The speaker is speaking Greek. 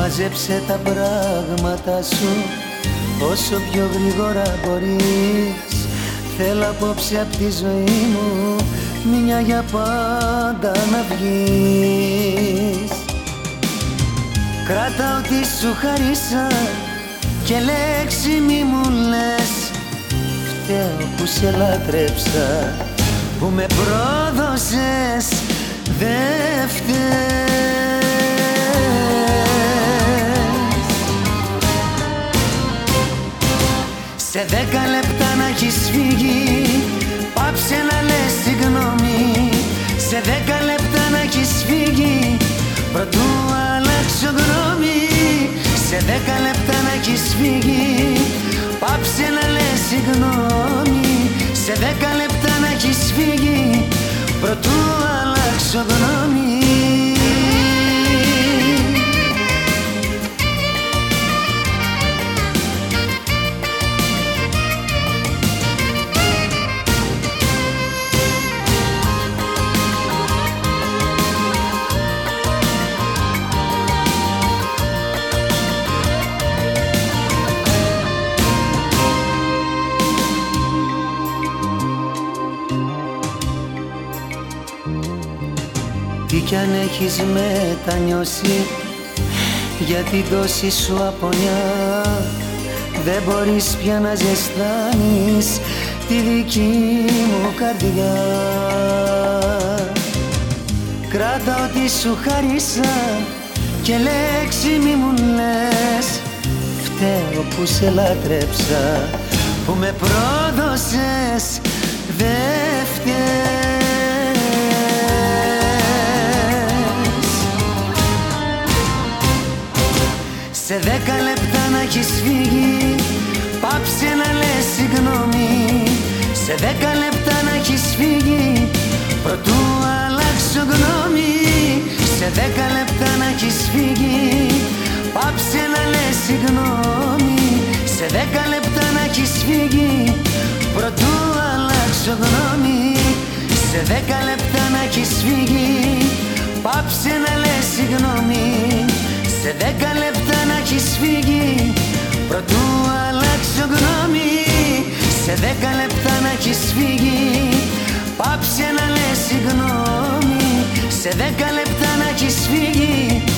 Μάζεψε τα πράγματα σου. Όσο πιο γρήγορα μπορείς. Θέλω απόψε απ' τη ζωή μου μια για πάντα να βγεις. Κράτα ό,τι σου χαρίσα και λέξη μη μου λες. Φταίω που σε λάτρεψα που με πρόδωσες. Δεν φταίω Σε δέκα λεπτά να έχεις φύγει. Πάψε να λες συγγνώμη. Σε δέκα λεπτά να έχεις φύγει. Προτού αλλάξω γνώμη. Σε δέκα λεπτά να έχεις φύγει. Πάψε να λες συγγνώμη. Σε δέκα λεπτά να έχεις φύγει κι αν έχεις μετανιώσει για την τόση σου απονιά. Δεν μπορείς πια να ζεστάνεις τη δική μου καρδιά. Κράτα ό,τι σου χαρίσα και λέξη μη μου λες. Φταίω που σε λάτρεψα που με πρόδωσες δεν φταίω Σε δέκα λεπτά να έχεις φύγει. Πάψε να λες συγγνώμη. Σε δέκα λεπτά να έχεις φύγει. Προτού αλλάξω γνώμη. Σε δέκα λεπτά να έχεις φύγει. Πάψε να λες συγγνώμη. Σε δέκα λεπτά να έχεις φύγει. Προτού αλλάξω γνώμη. Σε δέκα λεπτά να έχεις φύγει. Πάψε να λες συγγνώμη. Σε δέκα λεπτά να έχεις φύγει Προτού αλλάξω γνώμη Σε δέκα λεπτά να έχεις φύγει Πάψε να λες συγγνώμη Σε δέκα λεπτά να έχεις φύγει Προτού αλλάξω γνώμη